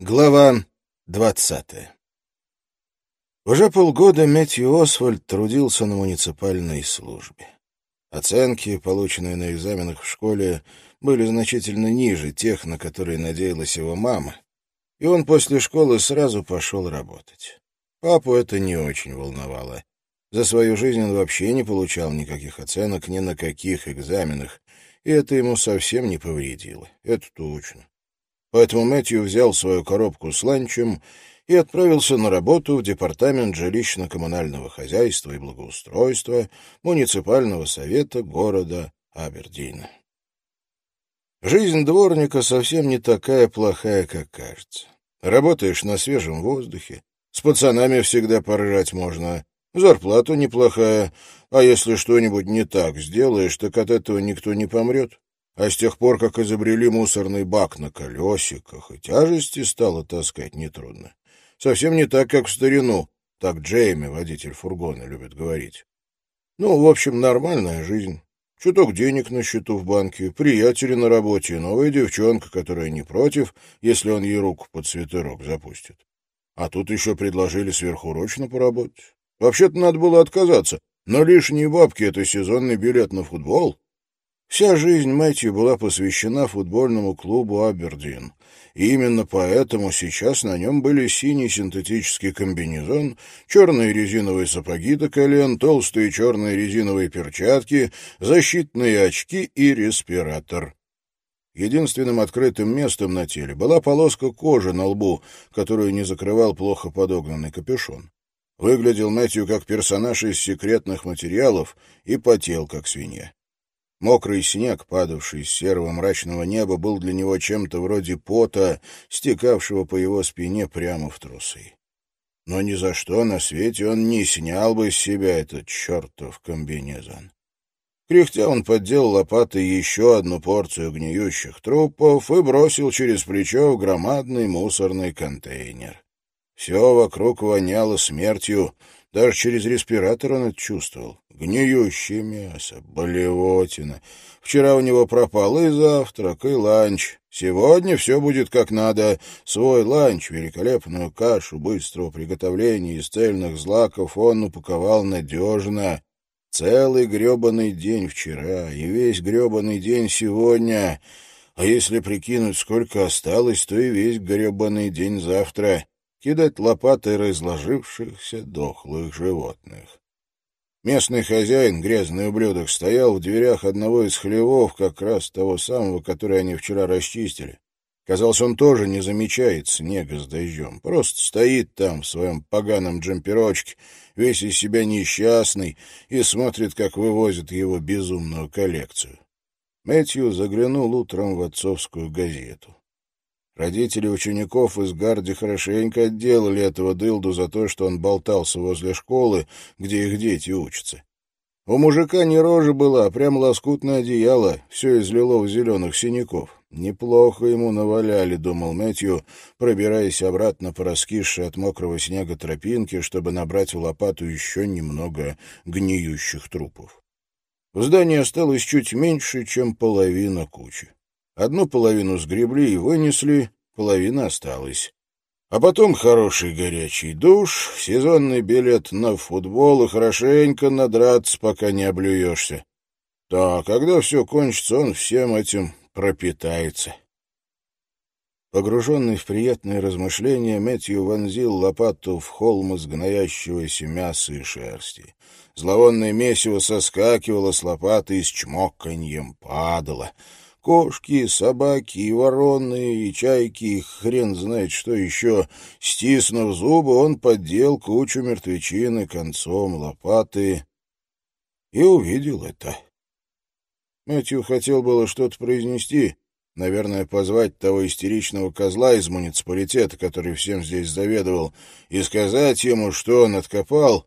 Глава двадцатая Уже полгода Мэтью Освальд трудился на муниципальной службе. Оценки, полученные на экзаменах в школе, были значительно ниже тех, на которые надеялась его мама, и он после школы сразу пошел работать. Папу это не очень волновало. За свою жизнь он вообще не получал никаких оценок ни на каких экзаменах, и это ему совсем не повредило. Это точно. Поэтому Мэтью взял свою коробку с ланчем и отправился на работу в департамент жилищно-коммунального хозяйства и благоустройства муниципального совета города Абердина. Жизнь дворника совсем не такая плохая, как кажется. Работаешь на свежем воздухе, с пацанами всегда поржать можно, зарплата неплохая, а если что-нибудь не так сделаешь, так от этого никто не помрет. А с тех пор, как изобрели мусорный бак на колесиках, и тяжести стало таскать нетрудно. Совсем не так, как в старину, так Джейми, водитель фургона, любит говорить. Ну, в общем, нормальная жизнь. Чуток денег на счету в банке, приятели на работе и новая девчонка, которая не против, если он ей руку под свитерок запустит. А тут еще предложили сверхурочно поработать. Вообще-то надо было отказаться, но лишние бабки — это сезонный билет на футбол. Вся жизнь Мэтью была посвящена футбольному клубу «Абердин». И именно поэтому сейчас на нем были синий синтетический комбинезон, черные резиновые сапоги до колен, толстые черные резиновые перчатки, защитные очки и респиратор. Единственным открытым местом на теле была полоска кожи на лбу, которую не закрывал плохо подогнанный капюшон. Выглядел Мэтью как персонаж из секретных материалов и потел, как свинья. Мокрый снег, падавший с серого мрачного неба, был для него чем-то вроде пота, стекавшего по его спине прямо в трусы. Но ни за что на свете он не снял бы с себя этот чертов комбинезон. Кряхтя он поддел лопатой еще одну порцию гниющих трупов и бросил через плечо в громадный мусорный контейнер. Все вокруг воняло смертью, даже через респиратор он это чувствовал. Гниющее мясо, блевотина. Вчера у него пропал и завтрак, и ланч. Сегодня все будет как надо. Свой ланч, великолепную кашу быстрого приготовления из цельных злаков он упаковал надежно. Целый гребаный день вчера и весь гребаный день сегодня. А если прикинуть, сколько осталось, то и весь гребаный день завтра кидать лопатой разложившихся дохлых животных. Местный хозяин, грязный ублюдок, стоял в дверях одного из хлевов, как раз того самого, который они вчера расчистили. Казалось, он тоже не замечает снега с дождем. Просто стоит там в своем поганом джемперочке, весь из себя несчастный, и смотрит, как вывозят его безумную коллекцию. Мэтью заглянул утром в отцовскую газету. Родители учеников из Гарди хорошенько отделали этого дылду за то, что он болтался возле школы, где их дети учатся. У мужика не рожа была, а прям лоскутное одеяло, все из лилово-зеленых синяков. Неплохо ему наваляли, думал Мэтью, пробираясь обратно по раскисшей от мокрого снега тропинке, чтобы набрать в лопату еще немного гниющих трупов. В здании осталось чуть меньше, чем половина кучи. Одну половину сгребли и вынесли, половина осталась. А потом хороший горячий душ, сезонный билет на футбол и хорошенько надраться, пока не облюешься. Да, когда все кончится, он всем этим пропитается. Погруженный в приятные размышления, Мэтью вонзил лопату в холм из гноящегося мяса и шерсти. Зловонное месиво соскакивало с лопаты и с чмоканьем падало — Кошки, собаки, и вороны, и чайки, и хрен знает что еще. Стиснув зубы, он поддел кучу мертвечины концом лопаты и увидел это. Мэтью хотел было что-то произнести, наверное, позвать того истеричного козла из муниципалитета, который всем здесь заведовал, и сказать ему, что он откопал,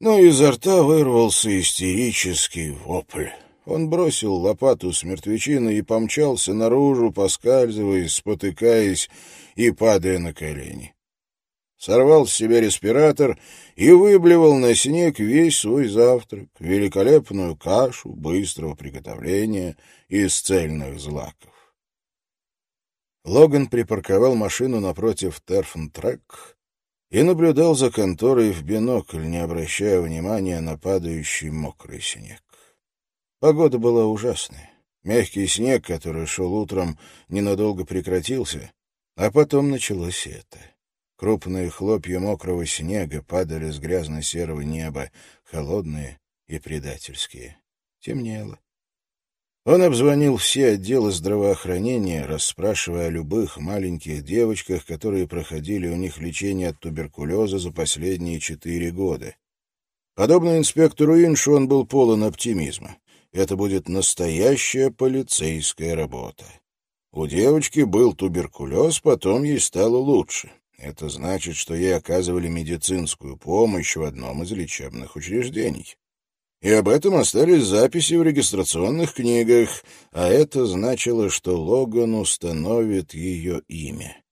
но изо рта вырвался истерический вопль. Он бросил лопату с мертвечиной и помчался наружу, поскальзываясь, спотыкаясь и падая на колени. Сорвал с себя респиратор и выблевал на снег весь свой завтрак, великолепную кашу быстрого приготовления из цельных злаков. Логан припарковал машину напротив Терфен-трек и наблюдал за конторой в бинокль, не обращая внимания на падающий мокрый снег. Погода была ужасная. Мягкий снег, который шел утром, ненадолго прекратился, а потом началось это. Крупные хлопья мокрого снега падали с грязно-серого неба, холодные и предательские. Темнело. Он обзвонил все отделы здравоохранения, расспрашивая о любых маленьких девочках, которые проходили у них лечение от туберкулеза за последние четыре года. Подобно инспектору Иншу, он был полон оптимизма. Это будет настоящая полицейская работа. У девочки был туберкулез, потом ей стало лучше. Это значит, что ей оказывали медицинскую помощь в одном из лечебных учреждений. И об этом остались записи в регистрационных книгах, а это значило, что Логан установит ее имя.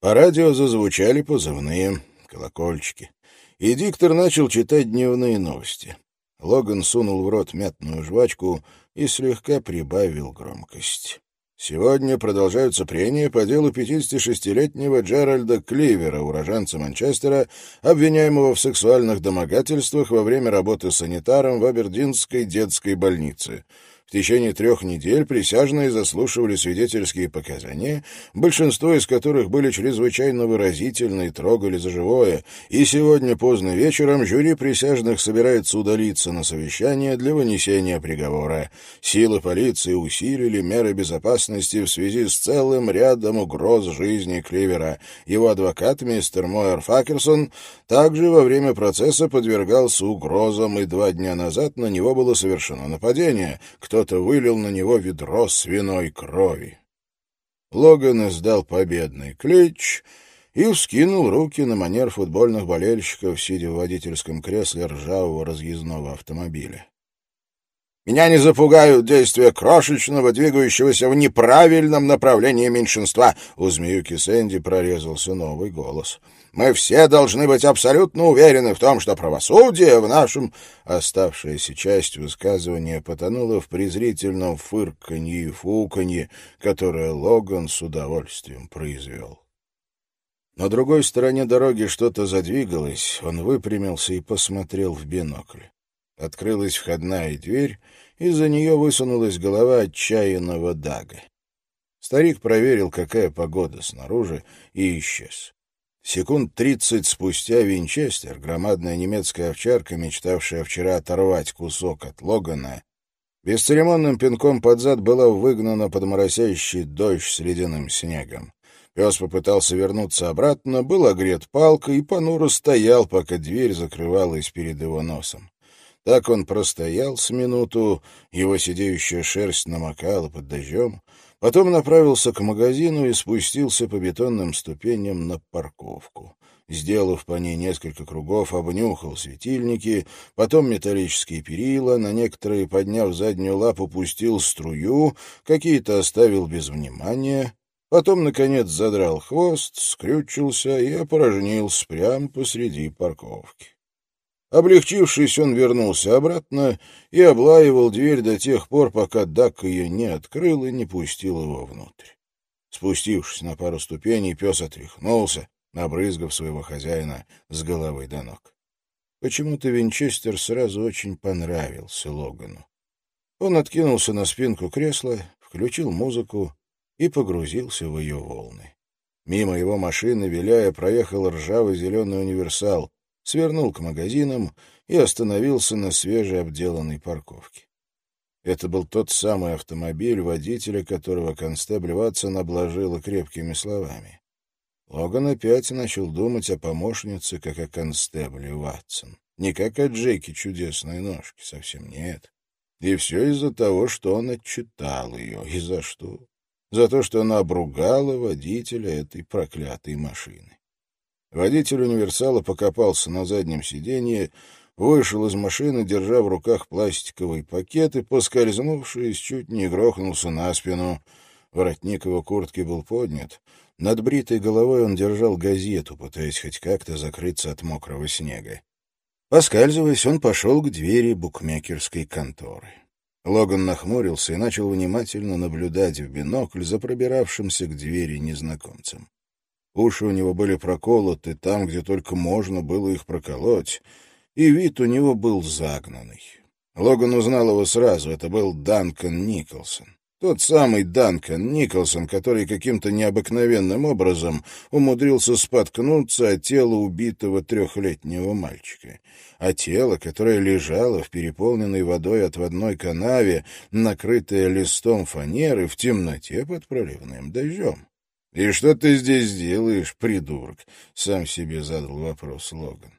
По радио зазвучали позывные колокольчики, и диктор начал читать дневные новости. Логан сунул в рот мятную жвачку и слегка прибавил громкость. Сегодня продолжаются прения по делу 56-летнего Джеральда Кливера, уроженца Манчестера, обвиняемого в сексуальных домогательствах во время работы санитаром в Абердинской детской больнице. В течение трех недель присяжные заслушивали свидетельские показания, большинство из которых были чрезвычайно выразительны и трогали за живое, и сегодня поздно вечером жюри присяжных собирается удалиться на совещание для вынесения приговора. Силы полиции усилили меры безопасности в связи с целым рядом угроз жизни Кливера. Его адвокат, мистер Мойер Факерсон, также во время процесса подвергался угрозам, и два дня назад на него было совершено нападение. Кто кто-то вылил на него ведро свиной крови. Логан издал победный клич и вскинул руки на манер футбольных болельщиков, сидя в водительском кресле ржавого разъездного автомобиля. Меня не запугают действия крошечного, двигающегося в неправильном направлении меньшинства. У змеюки Сэнди прорезался новый голос. Мы все должны быть абсолютно уверены в том, что правосудие в нашем... Оставшаяся часть высказывания потонула в презрительном фырканье и фуканье, которое Логан с удовольствием произвел. На другой стороне дороги что-то задвигалось, он выпрямился и посмотрел в бинокль. Открылась входная дверь, и за нее высунулась голова отчаянного Дага. Старик проверил, какая погода снаружи, и исчез. Секунд тридцать спустя Винчестер, громадная немецкая овчарка, мечтавшая вчера оторвать кусок от Логана, бесцеремонным пинком под зад была выгнана под моросящий дождь с ледяным снегом. Пес попытался вернуться обратно, был огрет палкой и понуро стоял, пока дверь закрывалась перед его носом. Так он простоял с минуту, его сидеющая шерсть намокала под дождем, потом направился к магазину и спустился по бетонным ступеням на парковку. Сделав по ней несколько кругов, обнюхал светильники, потом металлические перила, на некоторые, подняв заднюю лапу, пустил струю, какие-то оставил без внимания, потом, наконец, задрал хвост, скрючился и опорожнился прямо посреди парковки. Облегчившись, он вернулся обратно и облаивал дверь до тех пор, пока Дак ее не открыл и не пустил его внутрь. Спустившись на пару ступеней, пес отряхнулся, набрызгав своего хозяина с головы до ног. Почему-то Винчестер сразу очень понравился Логану. Он откинулся на спинку кресла, включил музыку и погрузился в ее волны. Мимо его машины, виляя, проехал ржавый зеленый универсал свернул к магазинам и остановился на свежеобделанной парковке. Это был тот самый автомобиль, водителя которого констебль Ватсон обложила крепкими словами. Логан опять начал думать о помощнице, как о констебле Ватсон. Не как о Джеке чудесной ножки, совсем нет. И все из-за того, что он отчитал ее. И за что? За то, что она обругала водителя этой проклятой машины. Водитель универсала покопался на заднем сиденье, вышел из машины, держа в руках пластиковый пакет и, поскользнувшись, чуть не грохнулся на спину. Воротник его куртки был поднят. Над бритой головой он держал газету, пытаясь хоть как-то закрыться от мокрого снега. Поскальзываясь, он пошел к двери букмекерской конторы. Логан нахмурился и начал внимательно наблюдать в бинокль за пробиравшимся к двери незнакомцем. Уши у него были проколоты там, где только можно было их проколоть, и вид у него был загнанный. Логан узнал его сразу, это был Данкан Николсон. Тот самый Данкан Николсон, который каким-то необыкновенным образом умудрился споткнуться от тела убитого трехлетнего мальчика. А тело, которое лежало в переполненной водой отводной канаве, накрытое листом фанеры в темноте под проливным дождем. «И что ты здесь делаешь, придурок?» — сам себе задал вопрос Логан.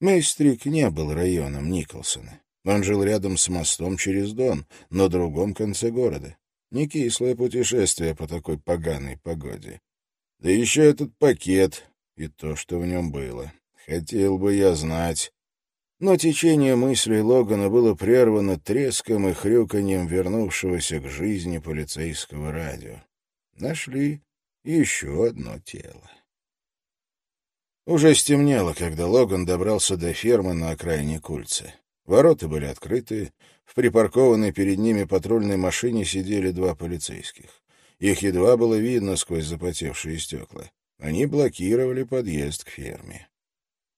Мейстрик не был районом Николсона. Он жил рядом с мостом через Дон, на другом конце города. Не кислое путешествие по такой поганой погоде. Да еще этот пакет и то, что в нем было. Хотел бы я знать. Но течение мыслей Логана было прервано треском и хрюканьем вернувшегося к жизни полицейского радио. Нашли еще одно тело. Уже стемнело, когда Логан добрался до фермы на окраине Кульца. Ворота были открыты, в припаркованной перед ними патрульной машине сидели два полицейских. Их едва было видно сквозь запотевшие стекла. Они блокировали подъезд к ферме.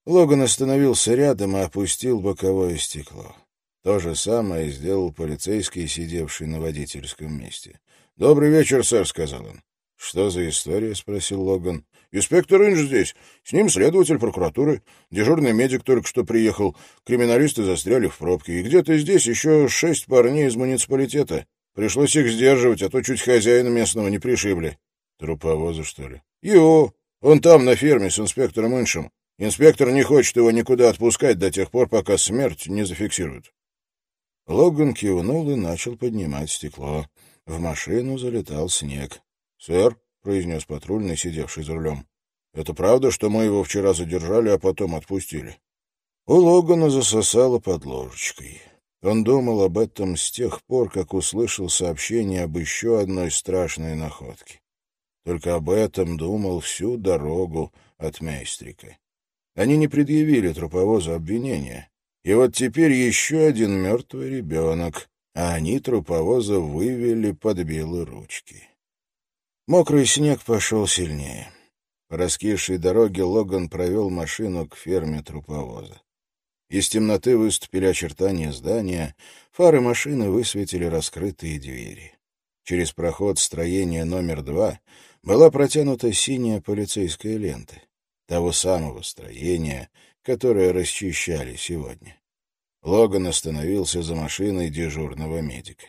Логан остановился рядом и опустил боковое стекло. То же самое сделал полицейский, сидевший на водительском месте. «Добрый вечер, сэр», — сказал он. «Что за история?» — спросил Логан. Инспектор Инж здесь. С ним следователь прокуратуры. Дежурный медик только что приехал. Криминалисты застряли в пробке. И где-то здесь еще шесть парней из муниципалитета. Пришлось их сдерживать, а то чуть хозяина местного не пришибли. Труповоза, что ли? Йо, он там, на ферме, с инспектором Иншем. Инспектор не хочет его никуда отпускать до тех пор, пока смерть не зафиксируют. Логан кивнул и начал поднимать стекло. В машину залетал снег. — Сэр, произнес патрульный, сидевший за рулем. «Это правда, что мы его вчера задержали, а потом отпустили?» У Логана засосало под ложечкой. Он думал об этом с тех пор, как услышал сообщение об еще одной страшной находке. Только об этом думал всю дорогу от Мейстрика. Они не предъявили труповозу обвинения. И вот теперь еще один мертвый ребенок, а они труповоза вывели под белые ручки. Мокрый снег пошел сильнее. По раскисшей дороге Логан провел машину к ферме труповоза. Из темноты выступили очертания здания, фары машины высветили раскрытые двери. Через проход строения номер два была протянута синяя полицейская лента, того самого строения, которое расчищали сегодня. Логан остановился за машиной дежурного медика.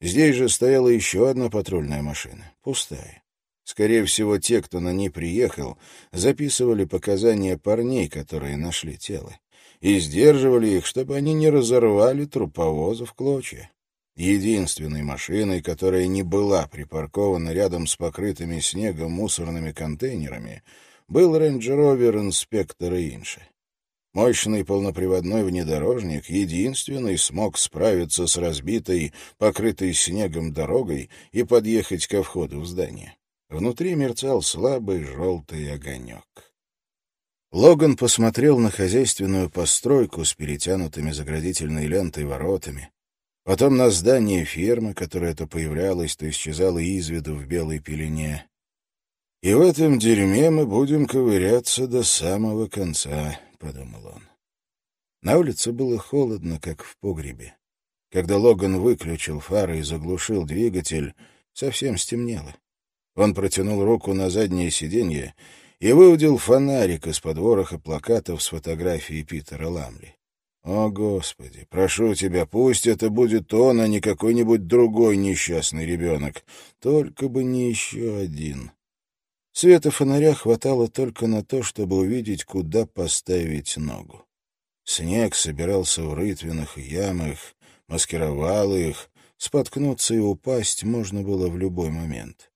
Здесь же стояла еще одна патрульная машина, пустая. Скорее всего, те, кто на ней приехал, записывали показания парней, которые нашли тело, и сдерживали их, чтобы они не разорвали труповоза в клочья. Единственной машиной, которая не была припаркована рядом с покрытыми снегом мусорными контейнерами, был рейндж-ровер инспектора Инша. Мощный полноприводной внедорожник единственный смог справиться с разбитой, покрытой снегом дорогой и подъехать ко входу в здание. Внутри мерцал слабый желтый огонек. Логан посмотрел на хозяйственную постройку с перетянутыми заградительной лентой воротами, потом на здание фермы, которое то появлялось, то исчезало из виду в белой пелене. И в этом дерьме мы будем ковыряться до самого конца подумал он. На улице было холодно, как в погребе. Когда Логан выключил фары и заглушил двигатель, совсем стемнело. Он протянул руку на заднее сиденье и выудил фонарик из-под вороха плакатов с фотографией Питера Ламли. «О, Господи, прошу тебя, пусть это будет он, а не какой-нибудь другой несчастный ребенок. Только бы не еще один». Света фонаря хватало только на то, чтобы увидеть, куда поставить ногу. Снег собирался в рытвинах и ямах, маскировал их, споткнуться и упасть можно было в любой момент.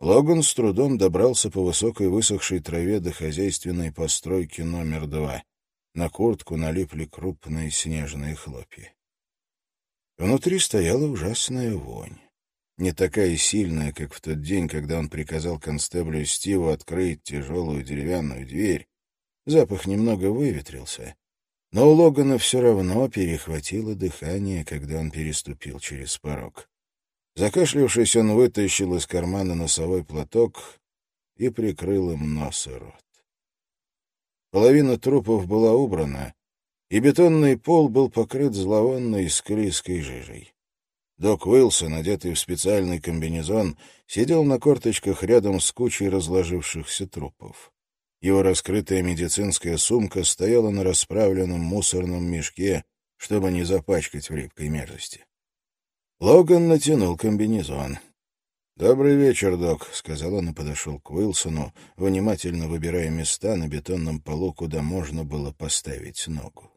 Логан с трудом добрался по высокой высохшей траве до хозяйственной постройки номер два. На куртку налипли крупные снежные хлопья. Внутри стояла ужасная вонь не такая сильная, как в тот день, когда он приказал констеблю Стиву открыть тяжелую деревянную дверь. Запах немного выветрился, Но у Логана все равно перехватило дыхание, когда он переступил через порог. Закашлявшись, он вытащил из кармана носовой платок и прикрыл им нос и рот. Половина трупов была убрана, и бетонный пол был покрыт зловонной склизкой жижей. Док Уилсон, одетый в специальный комбинезон, сидел на корточках рядом с кучей разложившихся трупов. Его раскрытая медицинская сумка стояла на расправленном мусорном мешке, чтобы не запачкать в липкой мерзости. Логан натянул комбинезон. «Добрый вечер, док», — сказал он и подошел к Уилсону, внимательно выбирая места на бетонном полу, куда можно было поставить ногу.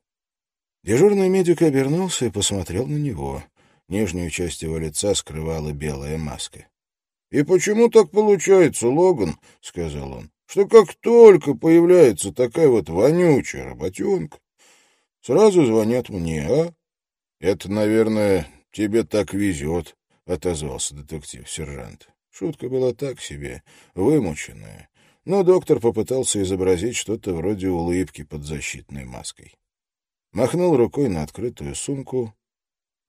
Дежурный медик обернулся и посмотрел на него. Нижнюю часть его лица скрывала белая маска. «И почему так получается, Логан?» — сказал он что как только появляется такая вот вонючая работенка, сразу звонят мне, а? Это, наверное, тебе так везет, — отозвался детектив-сержант. Шутка была так себе, вымученная, но доктор попытался изобразить что-то вроде улыбки под защитной маской. Махнул рукой на открытую сумку.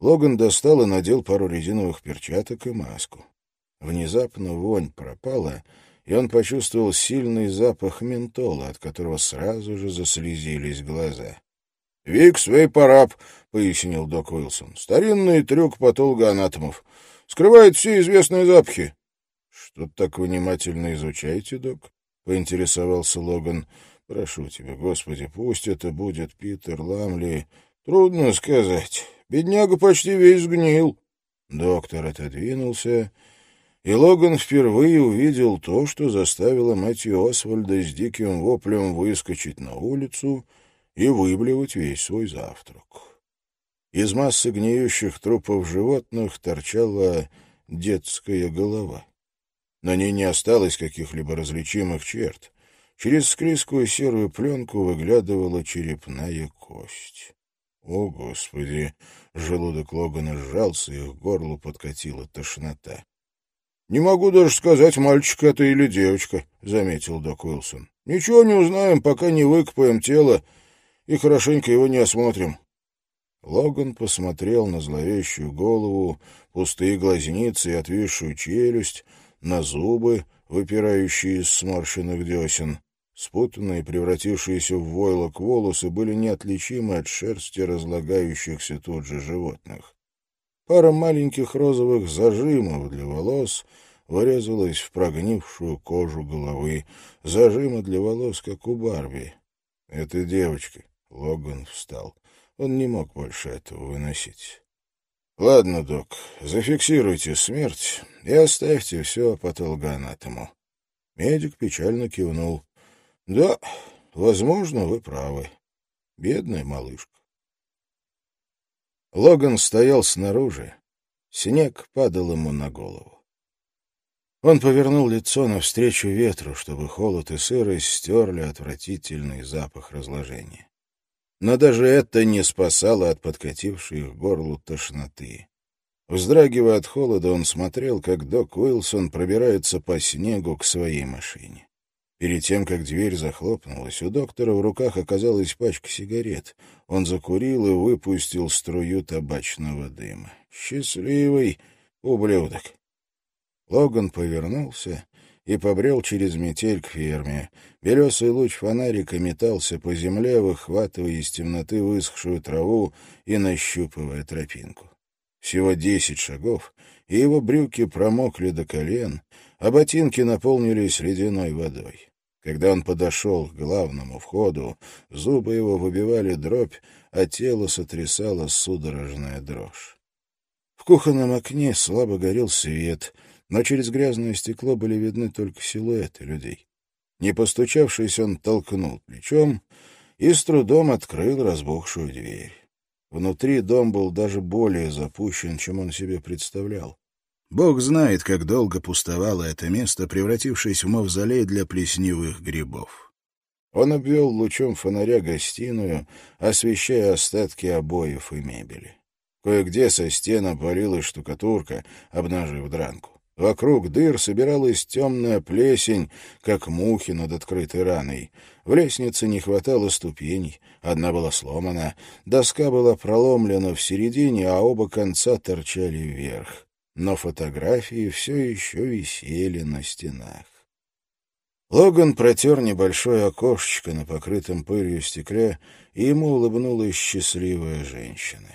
Логан достал и надел пару резиновых перчаток и маску. Внезапно вонь пропала — и он почувствовал сильный запах ментола, от которого сразу же заслезились глаза. — Викс Вейпарап, — пояснил док Уилсон. — Старинный трюк патологоанатомов. Скрывает все известные запахи. — Что так внимательно изучаете, док? — поинтересовался Логан. — Прошу тебя, Господи, пусть это будет Питер Ламли. Трудно сказать. Бедняга почти весь сгнил. Доктор отодвинулся и Логан впервые увидел то, что заставило Мэтью Освальда с диким воплем выскочить на улицу и выблевать весь свой завтрак. Из массы гниющих трупов животных торчала детская голова. На ней не осталось каких-либо различимых черт. Через склизкую серую пленку выглядывала черепная кость. О, Господи! Желудок Логана сжался, и к горлу подкатила тошнота. «Не могу даже сказать, мальчик это или девочка», — заметил док Уилсон. «Ничего не узнаем, пока не выкопаем тело и хорошенько его не осмотрим». Логан посмотрел на зловещую голову, пустые глазницы и отвисшую челюсть, на зубы, выпирающие из сморщенных десен. Спутанные, превратившиеся в войлок волосы, были неотличимы от шерсти разлагающихся тут же животных. Пара маленьких розовых зажимов для волос вырезалась в прогнившую кожу головы. Зажимы для волос, как у Барби. Это девочка. Логан встал. Он не мог больше этого выносить. «Ладно, док, зафиксируйте смерть и оставьте все патологоанатому». Медик печально кивнул. «Да, возможно, вы правы. Бедная малышка». Логан стоял снаружи. Снег падал ему на голову. Он повернул лицо навстречу ветру, чтобы холод и сырость стерли отвратительный запах разложения. Но даже это не спасало от подкатившей к горлу тошноты. Вздрагивая от холода, он смотрел, как док Уилсон пробирается по снегу к своей машине. Перед тем, как дверь захлопнулась, у доктора в руках оказалась пачка сигарет. Он закурил и выпустил струю табачного дыма. «Счастливый ублюдок!» Логан повернулся и побрел через метель к ферме. Белесый луч фонарика метался по земле, выхватывая из темноты высохшую траву и нащупывая тропинку. Всего десять шагов, и его брюки промокли до колен, а ботинки наполнились ледяной водой. Когда он подошел к главному входу, зубы его выбивали дробь, а тело сотрясало судорожная дрожь. В кухонном окне слабо горел свет, но через грязное стекло были видны только силуэты людей. Не постучавшись, он толкнул плечом и с трудом открыл разбухшую дверь. Внутри дом был даже более запущен, чем он себе представлял. Бог знает, как долго пустовало это место, превратившись в мавзолей для плесневых грибов. Он обвел лучом фонаря гостиную, освещая остатки обоев и мебели. Кое-где со стен обвалилась штукатурка, обнажив дранку. Вокруг дыр собиралась темная плесень, как мухи над открытой раной. В лестнице не хватало ступеней, одна была сломана, доска была проломлена в середине, а оба конца торчали вверх. Но фотографии все еще висели на стенах. Логан протер небольшое окошечко на покрытом пылью стекле, и ему улыбнулась счастливая женщина.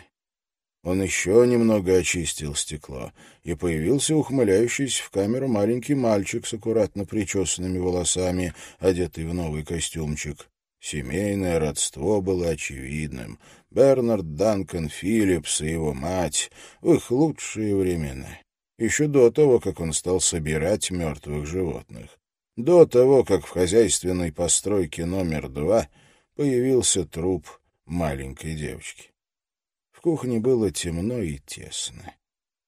Он еще немного очистил стекло, и появился ухмыляющийся в камеру маленький мальчик с аккуратно причесанными волосами, одетый в новый костюмчик. Семейное родство было очевидным. Бернард Данкан Филлипс и его мать в их лучшие времена. Еще до того, как он стал собирать мертвых животных. До того, как в хозяйственной постройке номер два появился труп маленькой девочки. В кухне было темно и тесно.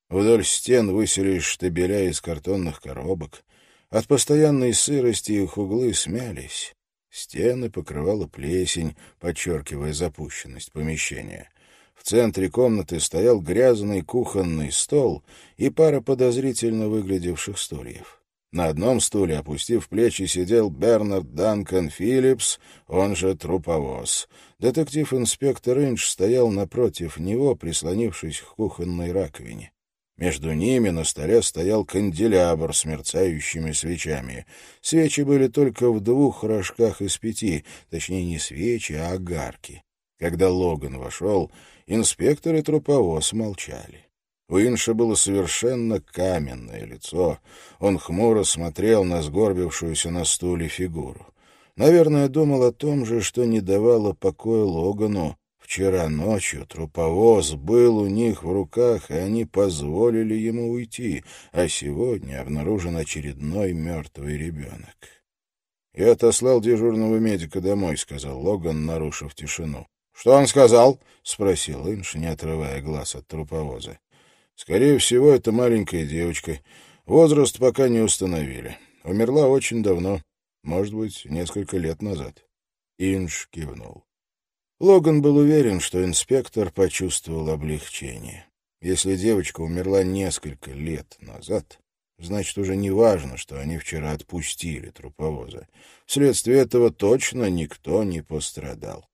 Вдоль стен высились штабеля из картонных коробок. От постоянной сырости их углы смялись. Стены покрывала плесень, подчеркивая запущенность помещения. В центре комнаты стоял грязный кухонный стол и пара подозрительно выглядевших стульев. На одном стуле, опустив плечи, сидел Бернард Данкан Филлипс, он же труповоз. Детектив-инспектор Инч стоял напротив него, прислонившись к кухонной раковине. Между ними на столе стоял канделябр с мерцающими свечами. Свечи были только в двух рожках из пяти, точнее не свечи, а огарки. Когда Логан вошел, инспектор и труповоз молчали. У Инша было совершенно каменное лицо. Он хмуро смотрел на сгорбившуюся на стуле фигуру. Наверное, думал о том же, что не давало покоя Логану. Вчера ночью труповоз был у них в руках, и они позволили ему уйти, а сегодня обнаружен очередной мертвый ребенок. «Я отослал дежурного медика домой», — сказал Логан, нарушив тишину. «Что он сказал?» — спросил Инш, не отрывая глаз от труповоза. Скорее всего, это маленькая девочка. Возраст пока не установили. Умерла очень давно, может быть, несколько лет назад. Инж кивнул. Логан был уверен, что инспектор почувствовал облегчение. Если девочка умерла несколько лет назад, значит, уже не важно, что они вчера отпустили труповоза. Вследствие этого точно никто не пострадал.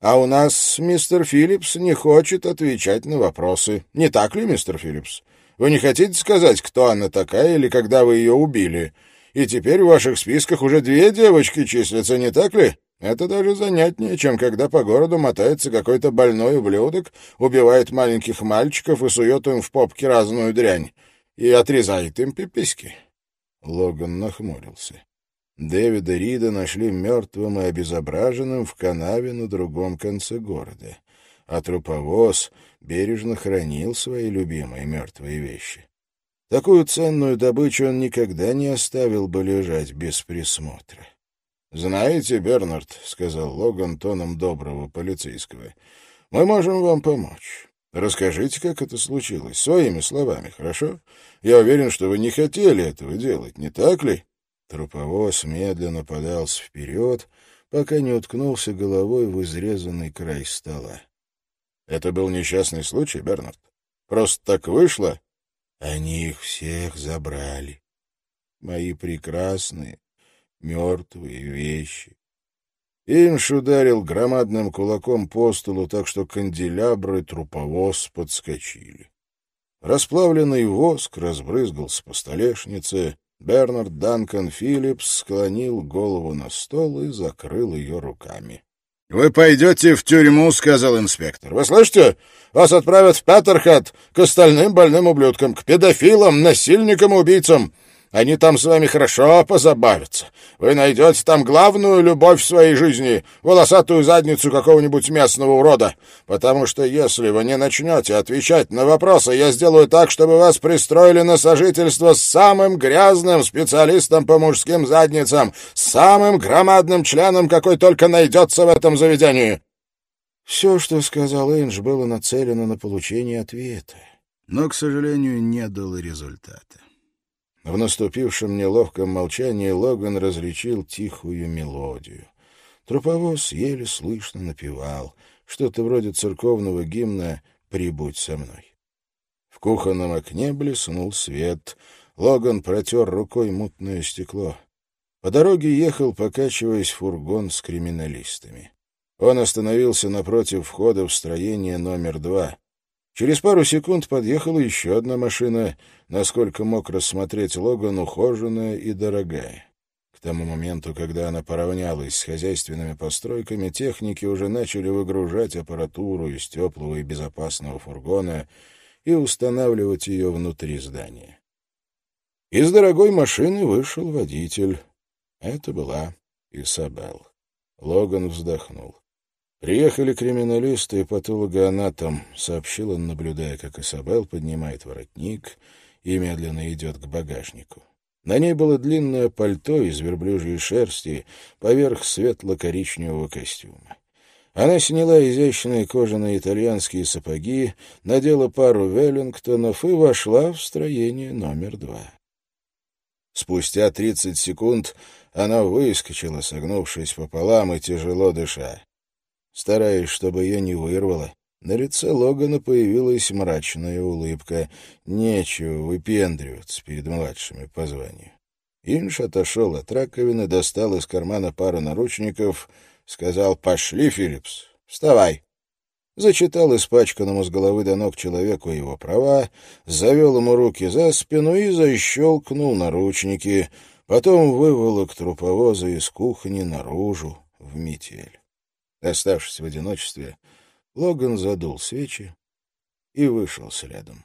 А у нас мистер Филлипс не хочет отвечать на вопросы. Не так ли, мистер Филлипс? Вы не хотите сказать, кто она такая или когда вы ее убили? И теперь в ваших списках уже две девочки числятся, не так ли? Это даже занятнее, чем когда по городу мотается какой-то больной ублюдок, убивает маленьких мальчиков и сует им в попки разную дрянь и отрезает им пиписьки. Логан нахмурился. Дэвида Рида нашли мертвым и обезображенным в канаве на другом конце города, а труповоз бережно хранил свои любимые мертвые вещи. Такую ценную добычу он никогда не оставил бы лежать без присмотра. «Знаете, Бернард», — сказал Логан тоном доброго полицейского, — «мы можем вам помочь. Расскажите, как это случилось, своими словами, хорошо? Я уверен, что вы не хотели этого делать, не так ли?» Труповоз медленно подался вперед, пока не уткнулся головой в изрезанный край стола. — Это был несчастный случай, Бернард? Просто так вышло? Они их всех забрали. Мои прекрасные, мертвые вещи. Инш ударил громадным кулаком по столу, так что канделябры труповоз подскочили. Расплавленный воск разбрызгался по столешнице, Бернард Данкан Филлипс склонил голову на стол и закрыл ее руками. — Вы пойдете в тюрьму, — сказал инспектор. — Вы слышите? Вас отправят в Паттерхат к остальным больным ублюдкам, к педофилам, насильникам и убийцам. Они там с вами хорошо позабавятся. Вы найдете там главную любовь в своей жизни — волосатую задницу какого-нибудь местного урода. Потому что если вы не начнете отвечать на вопросы, я сделаю так, чтобы вас пристроили на сожительство с самым грязным специалистом по мужским задницам, с самым громадным членом, какой только найдется в этом заведении». Все, что сказал Эндж, было нацелено на получение ответа, но, к сожалению, не дало результата. В наступившем неловком молчании Логан различил тихую мелодию. Труповоз еле слышно напевал, что-то вроде церковного гимна «Прибудь со мной». В кухонном окне блеснул свет. Логан протер рукой мутное стекло. По дороге ехал, покачиваясь, фургон с криминалистами. Он остановился напротив входа в строение номер два. Через пару секунд подъехала еще одна машина, насколько мог рассмотреть Логан, ухоженная и дорогая. К тому моменту, когда она поравнялась с хозяйственными постройками, техники уже начали выгружать аппаратуру из теплого и безопасного фургона и устанавливать ее внутри здания. Из дорогой машины вышел водитель. Это была Исабел. Логан вздохнул. «Приехали криминалисты и патологоанатом», — сообщил он, наблюдая, как Исабел поднимает воротник и медленно идет к багажнику. На ней было длинное пальто из верблюжьей шерсти поверх светло-коричневого костюма. Она сняла изящные кожаные итальянские сапоги, надела пару веллингтонов и вошла в строение номер два. Спустя тридцать секунд она выскочила, согнувшись пополам и тяжело дыша. Стараясь, чтобы ее не вырвало, на лице Логана появилась мрачная улыбка. Нечего выпендриваться перед младшими по званию. Инш отошел от раковины, достал из кармана пару наручников, сказал «Пошли, Филлипс, вставай». Зачитал испачканному с головы до ног человеку его права, завел ему руки за спину и защелкнул наручники, потом выволок труповоза из кухни наружу в метель. Оставшись в одиночестве, Логан задул свечи и вышел следом.